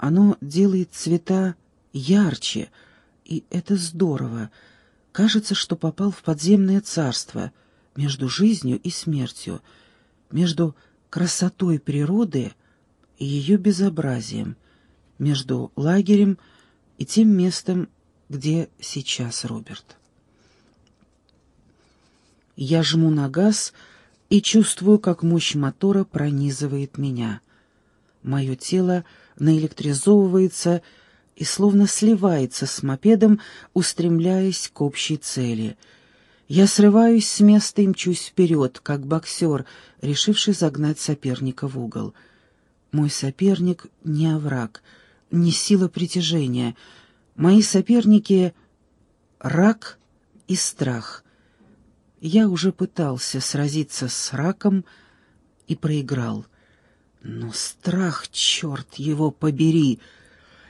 Оно делает цвета ярче, и это здорово. Кажется, что попал в подземное царство между жизнью и смертью, между красотой природы и ее безобразием, между лагерем и тем местом, где сейчас Роберт. Я жму на газ и чувствую, как мощь мотора пронизывает меня. Мое тело наэлектризовывается и словно сливается с мопедом, устремляясь к общей цели. Я срываюсь с места и мчусь вперед, как боксер, решивший загнать соперника в угол. Мой соперник — не овраг, не сила притяжения. Мои соперники — рак и страх. Я уже пытался сразиться с раком и проиграл. Но страх, черт его побери!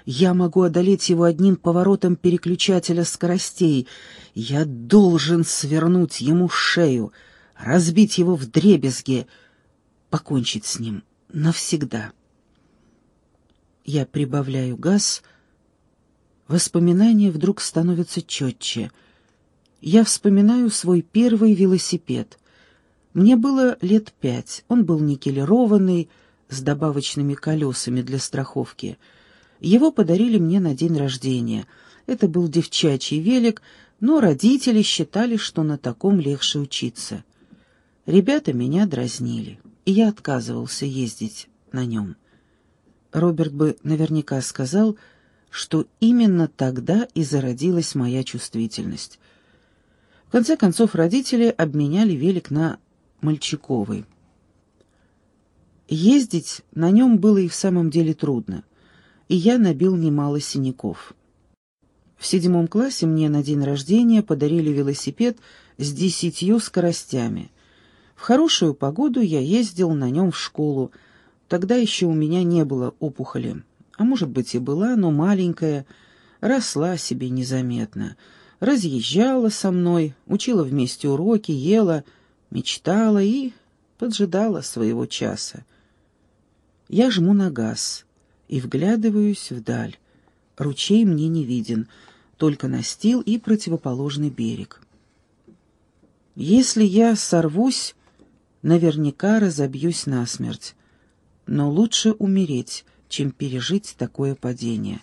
Я могу одолеть его одним поворотом переключателя скоростей. Я должен свернуть ему шею, разбить его в дребезги, покончить с ним навсегда. Я прибавляю газ. Воспоминания вдруг становятся четче. Я вспоминаю свой первый велосипед. Мне было лет пять. Он был никелированный, с добавочными колесами для страховки. Его подарили мне на день рождения. Это был девчачий велик, но родители считали, что на таком легче учиться. Ребята меня дразнили, и я отказывался ездить на нем. Роберт бы наверняка сказал, что именно тогда и зародилась моя чувствительность. В конце концов, родители обменяли велик на мальчиковый. Ездить на нем было и в самом деле трудно, и я набил немало синяков. В седьмом классе мне на день рождения подарили велосипед с десятью скоростями. В хорошую погоду я ездил на нем в школу, тогда еще у меня не было опухоли, а может быть и была, но маленькая, росла себе незаметно, разъезжала со мной, учила вместе уроки, ела, мечтала и поджидала своего часа. Я жму на газ и вглядываюсь вдаль. Ручей мне не виден, только настил и противоположный берег. Если я сорвусь, наверняка разобьюсь насмерть. Но лучше умереть, чем пережить такое падение.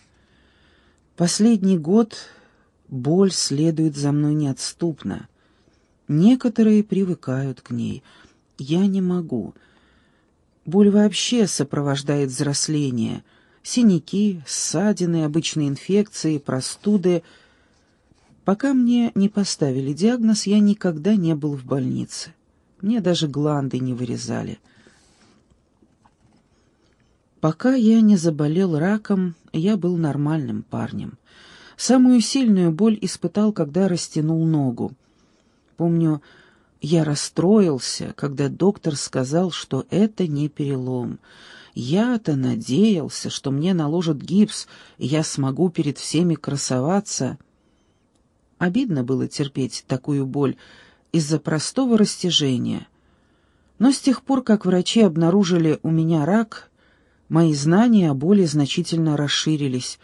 Последний год боль следует за мной неотступно. Некоторые привыкают к ней. Я не могу — Боль вообще сопровождает взросление. Синяки, ссадины, обычные инфекции, простуды. Пока мне не поставили диагноз, я никогда не был в больнице. Мне даже гланды не вырезали. Пока я не заболел раком, я был нормальным парнем. Самую сильную боль испытал, когда растянул ногу. Помню, я расстроился, когда доктор сказал, что это не перелом. Я-то надеялся, что мне наложат гипс, и я смогу перед всеми красоваться. Обидно было терпеть такую боль из-за простого растяжения. Но с тех пор, как врачи обнаружили у меня рак, мои знания о боли значительно расширились.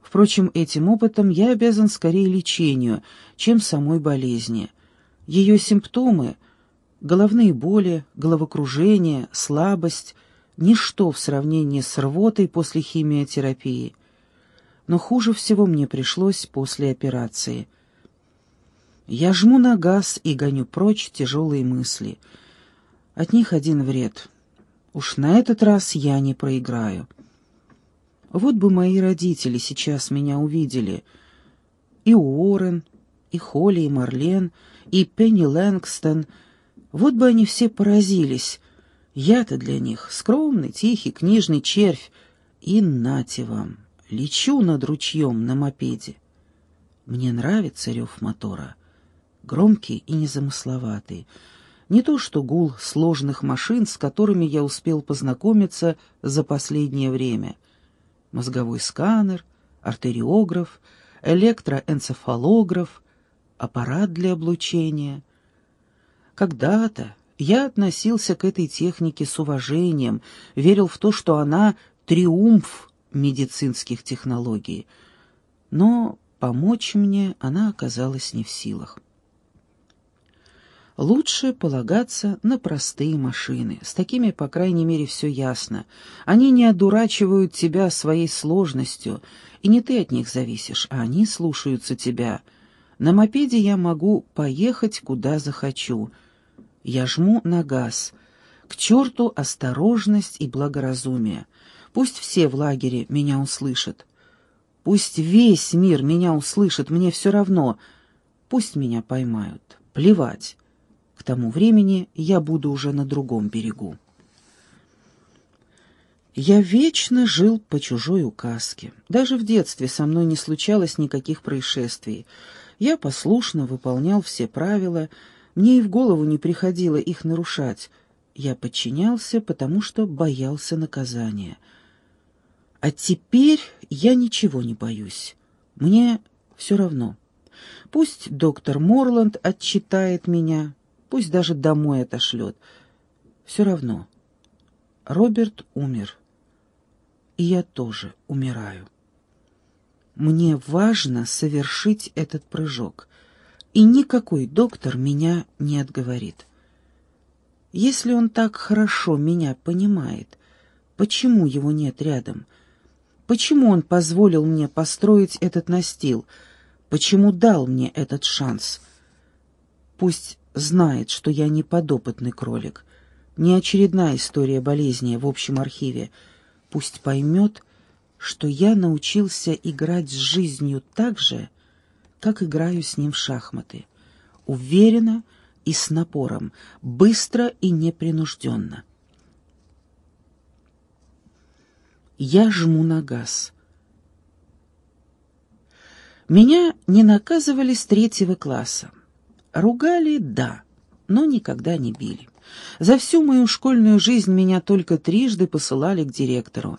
Впрочем, этим опытом я обязан скорее лечению, чем самой болезни. Ее симптомы — головные боли, головокружение, слабость — ничто в сравнении с рвотой после химиотерапии. Но хуже всего мне пришлось после операции. Я жму на газ и гоню прочь тяжелые мысли. От них один вред. Уж на этот раз я не проиграю. Вот бы мои родители сейчас меня увидели. И Уоррен, и Холли, и Марлен — и Пенни Лэнгстон. Вот бы они все поразились. Я-то для них скромный, тихий, книжный червь. И нате вам, лечу над ручьем на мопеде. Мне нравится рев мотора. Громкий и незамысловатый. Не то что гул сложных машин, с которыми я успел познакомиться за последнее время. Мозговой сканер, артериограф, электроэнцефалограф — аппарат для облучения. Когда-то я относился к этой технике с уважением, верил в то, что она — триумф медицинских технологий, но помочь мне она оказалась не в силах. Лучше полагаться на простые машины. С такими, по крайней мере, все ясно. Они не одурачивают тебя своей сложностью, и не ты от них зависишь, а они слушаются тебя. На мопеде я могу поехать, куда захочу. Я жму на газ. К черту осторожность и благоразумие. Пусть все в лагере меня услышат. Пусть весь мир меня услышит, мне все равно. Пусть меня поймают. Плевать. К тому времени я буду уже на другом берегу. Я вечно жил по чужой указке. Даже в детстве со мной не случалось никаких происшествий. Я послушно выполнял все правила, мне и в голову не приходило их нарушать. Я подчинялся, потому что боялся наказания. А теперь я ничего не боюсь. Мне все равно. Пусть доктор Морланд отчитает меня, пусть даже домой отошлет. Все равно. Роберт умер. И я тоже умираю. Мне важно совершить этот прыжок, и никакой доктор меня не отговорит. Если он так хорошо меня понимает, почему его нет рядом? Почему он позволил мне построить этот настил? Почему дал мне этот шанс? Пусть знает, что я не подопытный кролик, не очередная история болезни в общем архиве. Пусть поймет, что я научился играть с жизнью так же, как играю с ним в шахматы. Уверенно и с напором, быстро и непринужденно. Я жму на газ. Меня не наказывали с третьего класса. Ругали — да, но никогда не били. За всю мою школьную жизнь меня только трижды посылали к директору.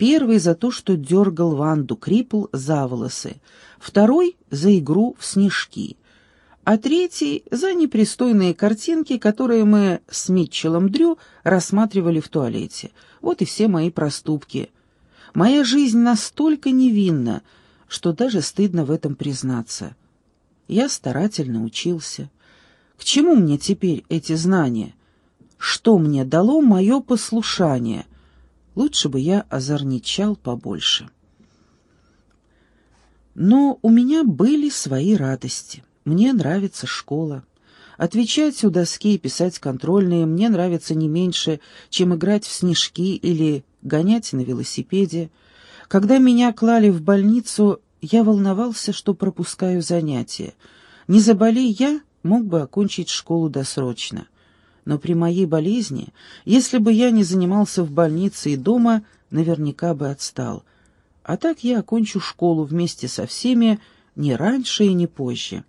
Первый за то, что дергал Ванду Крипл за волосы, второй — за игру в снежки, а третий — за непристойные картинки, которые мы с Митчеллом Дрю рассматривали в туалете. Вот и все мои проступки. Моя жизнь настолько невинна, что даже стыдно в этом признаться. Я старательно учился. К чему мне теперь эти знания? Что мне дало мое послушание? Лучше бы я озорничал побольше. Но у меня были свои радости. Мне нравится школа. Отвечать у доски и писать контрольные мне нравится не меньше, чем играть в снежки или гонять на велосипеде. Когда меня клали в больницу, я волновался, что пропускаю занятия. Не заболей я, мог бы окончить школу досрочно. Но при моей болезни, если бы я не занимался в больнице и дома, наверняка бы отстал. А так я окончу школу вместе со всеми не раньше и не позже.